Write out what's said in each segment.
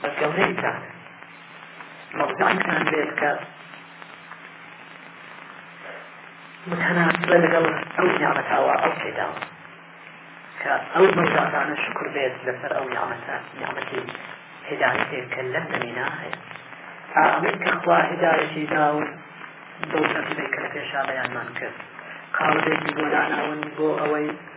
بە گەورەی تاک مەوزوعەکان بێت کە متناسبە لەگەڵ ئەو نیامەتاوە ئەو پێداوە کە ئەو مەوزوعەکانە شکر بێت لەسەر ئەو نیامەتە نیامەتی هدایەتێک کە لەم زەمینا هەیە ئەمەی کە خوا هدایەتی داون بەو نەفسەی کە لە پێشا بەیانمان کرد قاڵبێکی بۆ داناون بۆ ئەوەی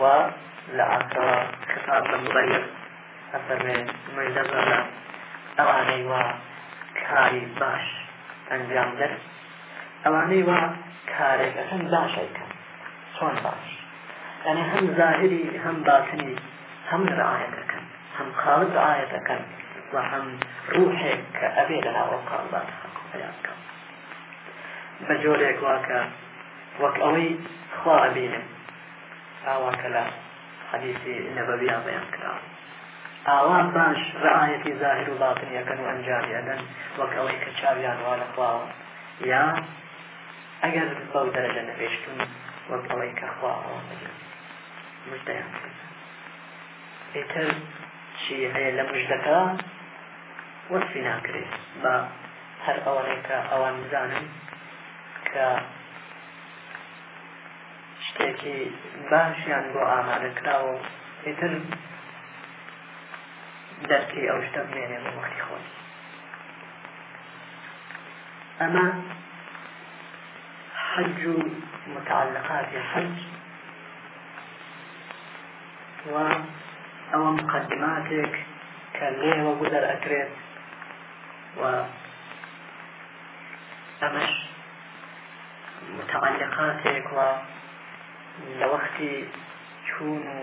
و لە عەقەوە خطاب بە مغیب ئەفەرمێ مژدە بەڵە ئەوانەی وا کاری باش ئەنجام دەر ئەوانەی وا کارێک ئەسن باش ئەیکەن چۆن باش یعنی هەم زاهری هەم باتنی هەم رعایە دەکەن هەم خاڵت رعایە دەکەن و هەم روحێک کە ئەبێ لەناو ئەو خاڵدا تەخەکو پیان بکەن بە جۆرێک واکە وەک ئەوەی خوا ئەبینم ئاوا کە لە حەدیثی نەبەوی ئەڵێیان کراوە ئاوا باش ڕعایەتی زاهر و باطنیەکەن و ئەنجامی ئەدەن وەک ئەوەی کە چاویان وا لە خواوە یا ئەگەر بەو دەرەجە نەبێشتون وەک ئەوەی کە خوا ئەوان بەجێ مژدەیان کرد ئیتر چی هەیە لە مژدەکە وەسفی ناکرێت بە هەر ئەوەنێکە ئەوان بزانن کە شتێکی باشیان بۆ ئامادە کراوە ئیتر دەرکی ئەو شتە بمێنێ بە وەختی خۆی ئەمە حج و متعلقاتی حج و ئەوە مقدماتێک کە لێوە گوزەر ئەکرێت و ئەمەش متعلقاتێک و لە وەختی چوون و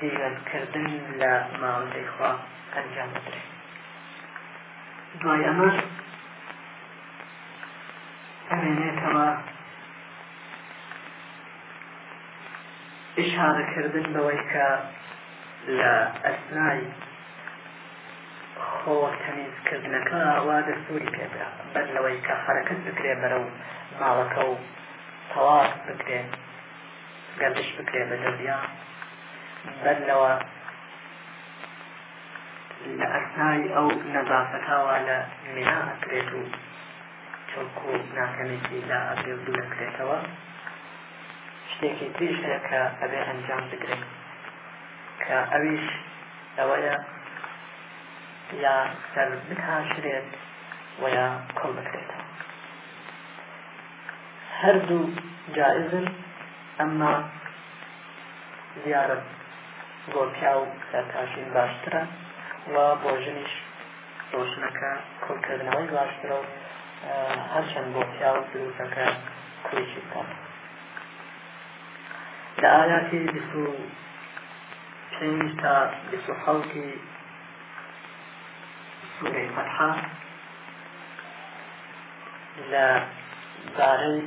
دیگەنکردن لە ماوەی خوا ئەنجام بدرێت دوای ئەمە ئەمێنێتەوە ئشارەکردن بەوەی کە لە ئەسنای خۆ تەمیزکردنەکە وا دەستوری پێدرا بەر لەوەی کە حەرەکەت بکرێ بەرەو ماڵەکە و تەواف بکرێ گەردش بکرێ بە دەوریا بەر لەوە لە ئەسنای ئەو نەزافەتاوە لە مینا ئەکرێت و چۆکو ناکەمێکی لا ئەبێ و دوورەکرێتەوە شتێکی تریش هەیە کە ئەبێ ئەنجام بدرێت کە ئەویش ئەوەیە یا سەر بتاشرێت و یا کوڵ بکرێتەوە هەردوو جائزن ئەمما زیارەت بۆ پیا و سەرتاشین باشترە و بۆ ژنیش ڕۆشنەکە کوڵکردنەوەی باشترە و هەرچەند بۆ پیا و دروستەکە کوێکی بکات لە ئالاتی پێویستە بیست و حەوتی سورەی فەتحە لە بارەی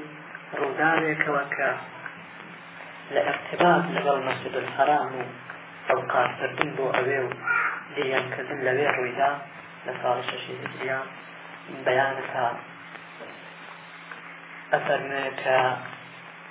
ڕووداوێکەوە کە لە ارتباط لەگەڵ مەسجد الحرام و ئەوقاتکردن بۆ ئەوێ و دیانکردن لەوێ ڕوویدا لە ساڵ شەشی هجریا بەیانەکە ئەفەرمێ کە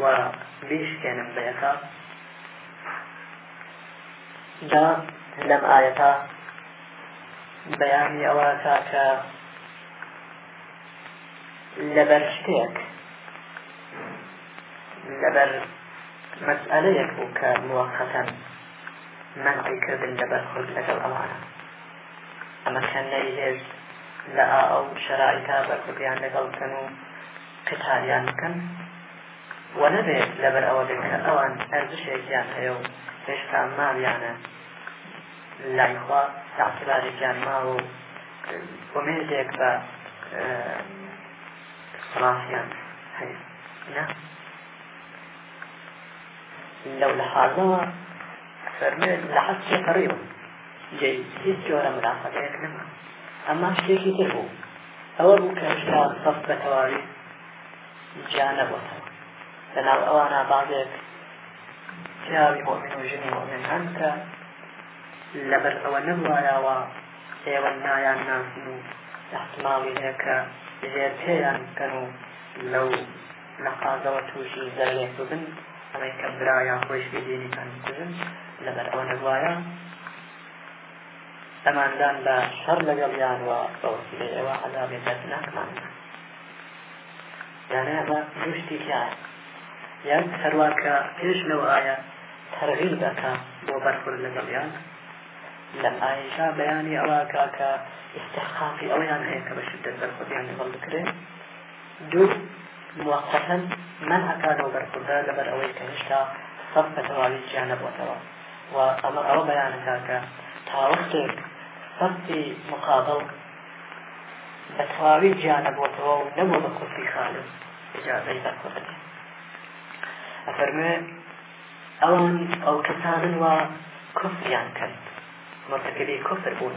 و بیشکێنم بە یەکا جا لەم ئاەتا بەیانی ئەوە تاکە لەبەر شتێک لەبەر مەسئلەیەک بوو کە موەقەتەن منقی کردن لەبەر خود لەگەڵ ئەوانە ئەمە کە نەیهێشت لە ئا ئەو شەرائیتا بەرخودیان لەگەڵ بکەن و قیتالیان بکەن و نەبێت لەبەر ئەوەبێت کە ئەوان ئەرزشێکیان هەیە و هێشتا ماویانە لای خوا تاعتبارێکیان ماوە و ومێزێک بە سڵافیان هەیە نە لەو لە حاڵەوە فەرمێ لە حەستی قڕیوە جێ هیچ جۆرە ملافەتەیەک نەما ئەما شتێکی تر بوو ئەوە بوو کە هێشتا سەف بە تەواوی جیا نەبووەوە لەناو ئەوانە بازێک پیاوی مۆمن و ژنی مۆمن هەن کە لەبەر ئەوە نەبوایەوە ئێوە نایان ناسن و احتماڵی هەیە کە ژێر پێیان بکەن و لەو نەقازەوە تووشی زەرێک ببن ئەمەی کە برایان خۆش بێدێنی کان بکوژن لەبەر ئەوە نەبوایە ئەماندان بە شەڕ لەگەڵیان و بەوەسیلەی ئێوە عەذابێ دەردناکمان یانە ئەمە دوو شتێکیان یان هەروە کە پێش لەو ئایا تەرغیب دەکا بۆ بەرخورد لەگەڵیان لە ئایشا بەیانی ئەوە کاکە ئستحقاقی ئەویان هەیە کە بە شدت بەرخودیان لەگەڵ بکرێت دوو، موەقەتەن مەنع کە لەو بەرخوردە لەبەر ئەوەی کە هێشتا سەگ بە تەواوی جیا نەبۆتەوە و ئەمە ئەوە بەیان ئەکات کە تاوەختێک سەگی مقابڵ بە تەواوی جیا نەبۆتەوە و نەبوو بە کورسی خالص ئجازەی بەرخوردە ئەفەرمێ ئەوان ئەو کەسانن و کفریان کرد مرتکبی کفر بوون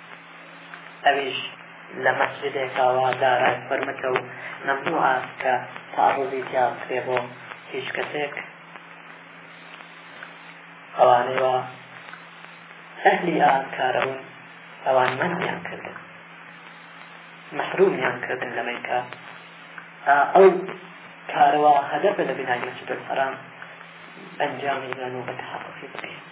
ئەویش لە مەسجدێکا وا دارای فرمکە و مەمنوعە کە تەعەڕوزی تیا بکرێ بۆ هیچ کەسێک ئەوانەی وا ئەهلی ئان کارە بوون ئەوان مەنیان کردن محرومیان کردن لە مەیکا ئەو کارەوە هەدەفە لە بینای مەسجد الحرام ئەنجامی دان و بە تحققی بکەین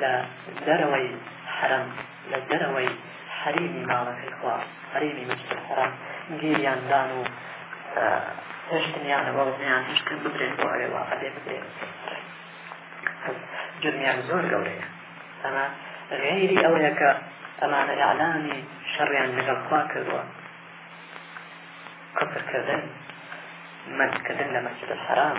لە دەرەوەی حەرەم، لە دەرەوەی حەریمی ماڵەکەی خوا، حەریمی مسجد الحرام گیریان دان و هێشتنیانەوە و نەیانهێشت کە ببرێن بۆ ئەوێ وا ئەبێ ببرێن جرمیان زۆر گەورەیە ئەمە غێری ئەوەیە کە ئەمانە ئەعلامی شەڕیان لەگەڵ خوا کردووە کفرکردن مەدکردن لە مەسجد الحرام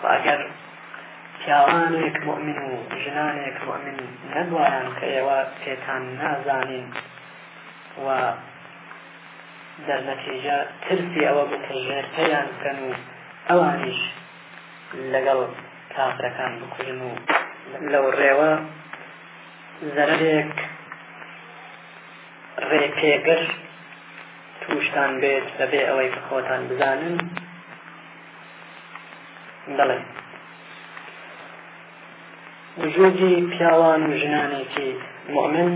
وە ئەگەر پیاوانێک مؤمن و ژنانێک مؤمن نەبوایان کە ئێوە پێتان نازانین و دەرنەتیجە ترسی ئەوە بوو کە ژێرپەیان بکەن و ئەوانیش لەگەڵ کافرەکان بکوژن و لەو ڕێوە زەرێک ڕێپێگر تووشتان بێت لەبێ ئەوەی خۆتان بزانن دەڵێن وجودی پیاوان و ژنانێکی مؤمن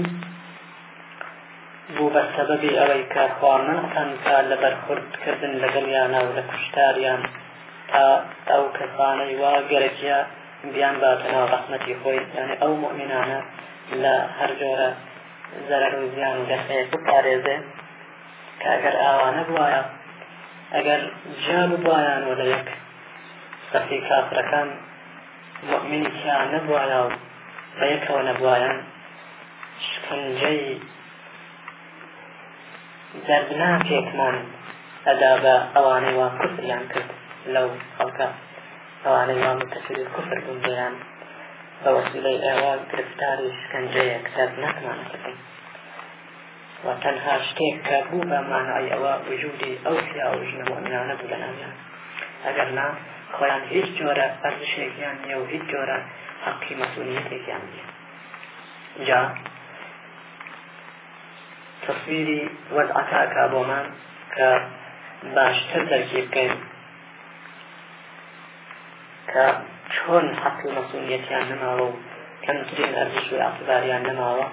بوو بە سەبەبی ئەوەی کە خوامەتان تا لە بەرخوردکردن لەگەڵیانە و لە کوشتاریان تا ئەو کەسانەی وا گەرەکیە بیان باتەنا ڕەحمەتی خۆی یعنی ئەو مؤمنانە لە هەر جۆرە زەرەر و زیان و دەخەیەک بپارێزێ کە ئەگەر ئاوا نەبوایە ئەگەر جیا ببوایان و لە یەک سەفی کافرەکان مؤمنی تیان نەبوایە و بە یەکەوە نەبوایان شکنجەی دەردناکێکمان ئەدا بە ئەوانەی وا کوفریان کرد لەو خەڵکە ئەوانەی وا متەفر کوفر بوون بۆیان بە وەسیلەی ئێوە گرفتاری شکنجەیەک دەردناکمانە کردن وە تەنها شتێک کە بوو بە مانای ئەوە وجودی ئەو پیاو و ژنە مۆمنانە بوو لەناویان ئەگەر نا خۆیان هیچ جۆرە ئەرزشێکیان نیە و هیچ جۆرە حەقی مەسئولیەتێکیان نیە جا تصویری وەزعەکە بۆمان کە باشتر دەرکی بکەین کە چۆن حەقی مەسئولیەتیان نەماوە و کەمترین ئەرزش و ئەعتباریان نەماوە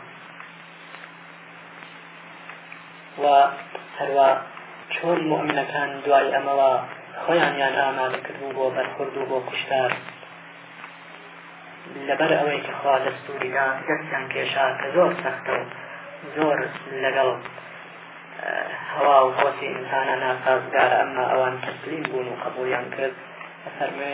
و هەروا چۆن مؤمنەکان دوای ئەمەوە خۆیانیان ئامادە کردبوو بۆ بەرخورد و بۆ کوشتار لەبەر ئەوەی کە خوا دەستوریدا دەستیان کێشا کە زۆر سەختە و زۆر لەگەڵ هەوا و خۆتی ئینسانە ناسازگارە ئەمما ئەوان تەسلیم بوون و قبولیان کرد فەرمێ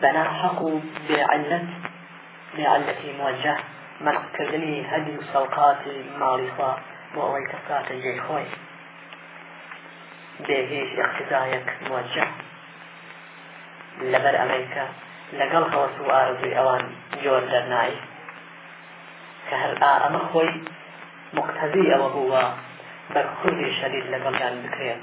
بەناحەق و بێ عیللەت، بێ عیللەتی موەجە، مەسخ کردنی هەدی و سەوقاتی ماڵی خوا بۆ ئەوەی کە بکاتە جێی خۆی بێ هیچ ئیقتیدایەک موەجە، لەبەر ئەمەی کە لەگەڵ هەوەس و ئارەزووی ئەوان جۆر دەرنایە کە هەر ئا ئەمە خۆی موقتەزی ئەوە بووە بەرخوردی شەدید لەگەڵیان بکرێت.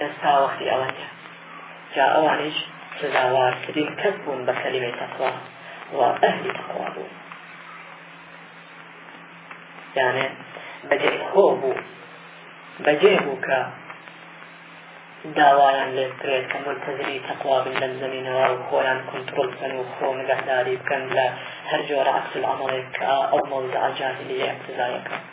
ئێستا وەختی ئەوەیە جا ئەوانیش سزاوارترین کەس بوون بە کەلیمەی تەقوا و ئەهلی تەقوا بوون یانێ بەجێ خۆ بوو بەجێ بوو کە داوایان لێ بکرێت کە ملتەزری تەقوا بن لەم زمینەوە و خۆیان کنترۆل بکەن و خۆ نگەهداری بکەن لە هەر جۆرە عکس العملێک کە ئەو مەوزە جاهلیە اقتزایەکە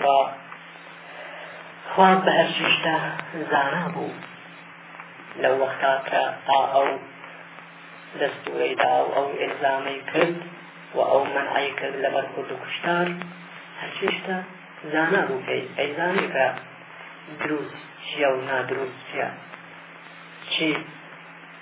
با خوان بە هەرچی شتە زانا بوو لەو وەختا کە تا ئەو دەستورەی دا و ئەو ئێلزامەی کرد و ئەو منعی کرد لەبەر کورد و کوشتار هەرچی شتە زانا بوو پێی ئەیزانی کە دروست چییە و نادروست چییە چی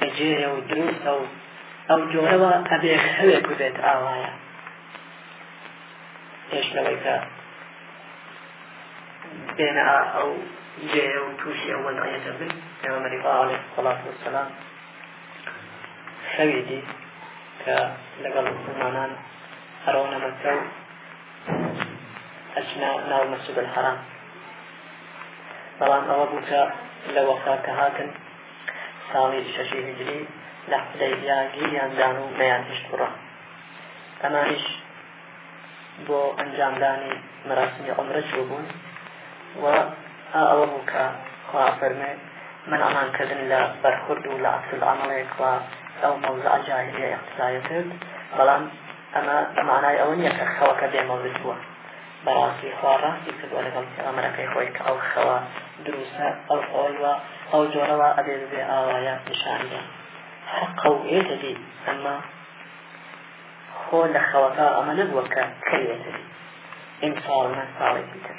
بەجێیە و دروستە و ئەو جۆرەوە ئەبێ هەوێک بێت ئاوایە پێش لەوەی کە بێنە ئەو جێیە و تووشی ئەو وەزعەتە بن پێوەمەری باڵێ خڵات وسلام خەوی دی کە لەگەڵ مسلمانان هەرۆنە مەکە و ئەچنا ناو مەسجد الحرام بەڵام ئەوە بوو کە لە وەخا کە هاتن ساڵی شەشی هجری لە حدەیبیا گیریان دان و نەیان هشت بڕە ئەمانیش بۆ ئەنجامدانی مەراسمی عمرە چوو بوون و ئەوە بوو کە خوا فەرمێ من ئەمان کردن لە بەرخورد و لە عکس عملێک و ئەو مەوزع جاهلیە اقتصایە کرد بەڵام ئەمە بەمانای ئەوە نییە کە خەڵەکە بێ مەورد بووە بەڕاستی خوا ڕاستی کردوە لەگەڵ پێغەمبەرەکەی خۆی کە ئەو خەوە دروستە ئەو خۆی وە ئەو جۆرەوە ئەبێ بێ ئاوایە نیشانە حەقە و ئێتە دی ئەمە خۆ لە خەوەکە ئەمە نەبووە کە کەوێتە دی ئینساڵ نە ساڵێکی تر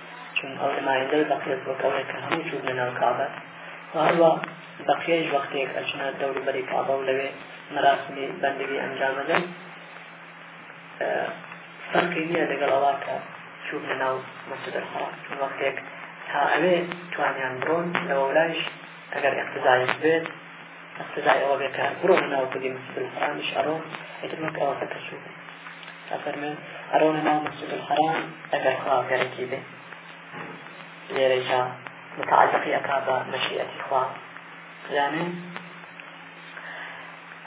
چون ئەو نمایندەی بەقیەت بۆ کەوێت کە هەموو چوونە ناو کابە وهەروە بەقیەش وەختێک ئەچنە دەوری بەری کابە و لەوێ مەراسمی بەندگی ئەنجامەدەن فەرقی نییە لەگەڵ ئەوە کە چوونە ناو مەسجدە حەرام چون وەختێک تا ئەوێ توانیان بڕۆن لەوەلایش ئەگەر اقتزایش بێت اقتدای ئەوە بێ کە بڕۆ لە ناو کردی مسجد الحرامیش ئەڕۆن ئیتر وەک ئەوە کە کەسوو ئەفەرمێن ئەڕۆ لە ناو مسجد الحرام ئەگەر خوا گەرەکی بێ لێرەجا متعلقی ئەکا بە مەشیئەتی خوا زانین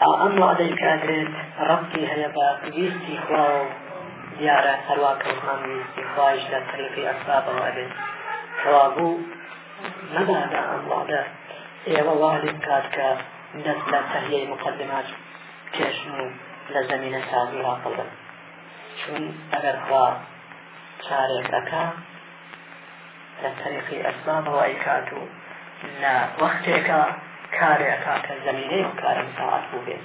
ئەم وعدەی کە ئەگرێت ڕەبتی هەیە بە ویستی خوا و دیارە هەروە کەوتمان ویستی خوایش لە تەلەفی ئەسبابەوە ئەبێت کەوابوو مەبادا ئەمڕۆدە ئێوە وا لێ بکات کە دەست لە تەهیەی مقدمات کێشن و لە زەمینە سازی ڕاقڵ بن چون ئەگەر خوا چارێک ئەکا لە تەریقی ئەسبابەوە ئەیکات و لە وەختێکە کارێکا کە زەمینەی کارە مساعات بوو بێت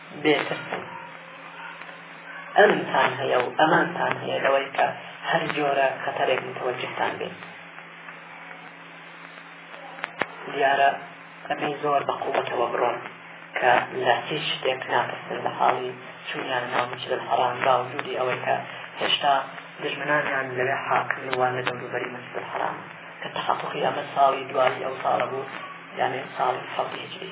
بێترسن ئەمتان هەیە و ئەمانتان هەیە لەوەی کە هەر جۆرە خەتەرێک متوەجهتان بێت دیارە ئەمەی زۆر بە قووەتەوە بڕۆن کە لە هیچ شتێک ناپستن لە حاڵی چونیان ناوچ لە حەڕان باوجودی ئەوەی کە هێشتا دژمنانیان لەوێ حاکم وان لە دەوروبەری مەسجد الحرام کە تحققی ئەمە ساڵی دوایی ئەو ساڵە بوو یانێ ساڵی حەوت هجری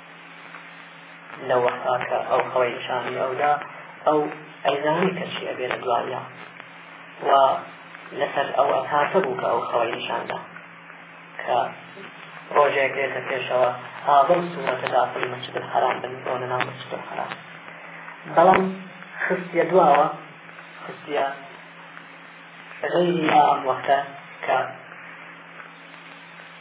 لە وەختا کە ئەو خەڵی شانی ئەودا ئەو ئەیزانی کەچی ئەبێ لە دوایە و لەسەر ئەو ئەساسە بوو کە ئەو خەڵی نیشاندا کە ڕۆژێک دێتە پێشەوە ئابڵ سوورەتە داخلی مەچد حرام بن بۆ لە ناو مەچد حرام بەڵام خستە دواوە خستە غیری ئام وەختە کە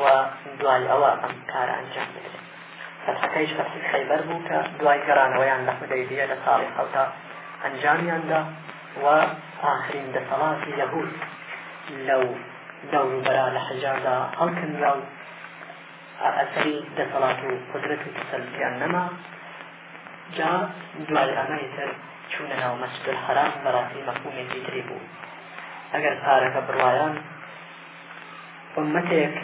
و دوای ئەوە ئەم کارە ئەنجام بدرێت فەتحەکەیش فەتحی خەیبەر بوو کە دوای گەڕانەوەیان لە حودەیبیە لە ساڵی حەوتا ئەنجامیاندا و ئاخرین دەسەڵاتی یەهود لەو دەوروبەرا لە حەجادا هەڵکەنرا و ئەسەری دەسەڵات و قدرەت و تەسەلسیان نەما جا دوای ئەمەی تر چوونە ناو مەسجد الحرام بەڕاستی مەفهومێکی تری بوو ئەگەر پارەکە بڕایان ئوممەتێک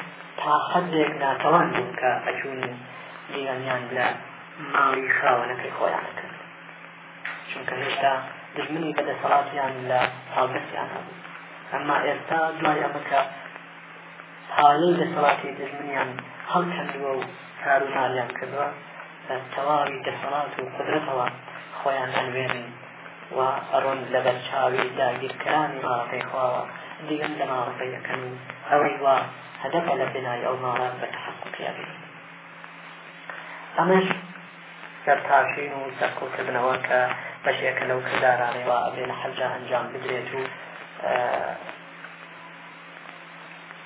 تا حەدێک ناتەوان بوون کە ئەچوون و گیرانیان لە ماڵی خاوەنەکەی خۆیان ئەکرد چونکە هێشتا دژمنی بە دەسەڵاتیان لە هاوبەستیان هەبوو ئەمما ئێستا دوای ئەمە کە پایەی دەسەڵاتی دژمنیان هەڵکەندووە و کار و مالیان کردووە بە تەواوی دەسەڵات و قدرەتەوە خۆیان هەلوێنن و ئەڕۆن لەبەر چاوی داگیرکەرانی ماڵەکەی خواوە دیگەن لە ماڵەکەی یەکەمی ئەوەی وا هەدەپە لە بنای ئەو ماڵە بە تحققیا بێت ئەمەش سەرتاشین و سەرکوتکردنەوە کە بەشێکە لەو کردارانەوە ئەبێ لە حەجا ئەنجام بدرێت و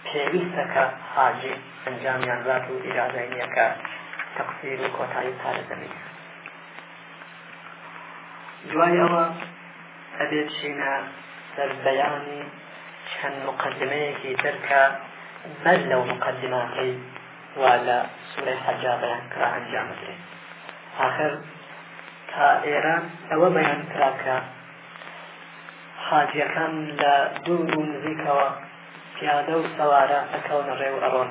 پێویستەکە حاجی ئەنجامیان بات و ئیرادەینیەکە تەقسیر و کۆتایی پارێزەمینە دوای ئەوە ئەبێ بچینە سەر بەیانی چەند مقدمەیەکی تر کە بەر لەو مقدماتەی وا لە سورەی حەجا بەیان کرا ئەنجام بدرێت آخر تا ئێرە ئەوە بەیان کرا کە حاجیەکان لە دوور و نزیکەوە پیادە و سەوارە ئەکەونە ڕێ و ئەڕۆن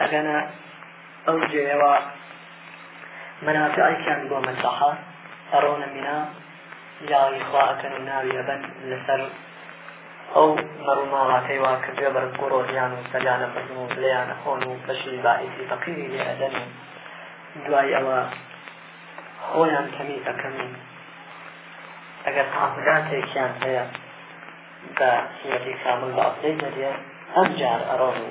ئەگەنە ئەو جێیەوە مەنافعێکیان بۆ مەسەحە ئەڕۆنە مینا یاوی خوا ئەکەن و ناوی ئەبەن لەسەر ئەو مەڕووماڵاتەی وا کە گوێ بەرز بۆ ڕۆژیان و سەریانە بەزم و لێیان ئەخۆن و بەشی باعیسی فەقیری لێ ئەدەن و دوای ئەوە خۆیان کەمی ئەکەن و ئەگەر تاقداتێکیان هەیە بە سیەتی کامل بە ئەپلەی دەریە ئەم جار ئەڕۆن و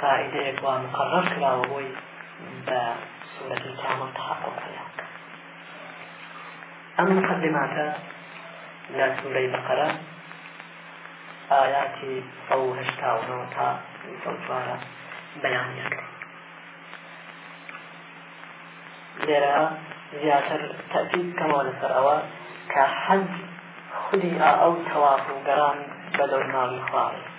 قاعیدەیەک وا مقەڕەر کراوە بۆی بە سورەتی کامڵ تەحەقق پەیا ئەم مقدماتە لە سورەی بەقەرە ئاياتی ئەو هەشتا و نۆ تا ئەو چوارە بەیانیان کرد لێرە زیاتر تەبیب کەمەوە لەسەر ئەوە کە حەج خودی ئەو تەواف و گەڕان بە دەورناوی خواوە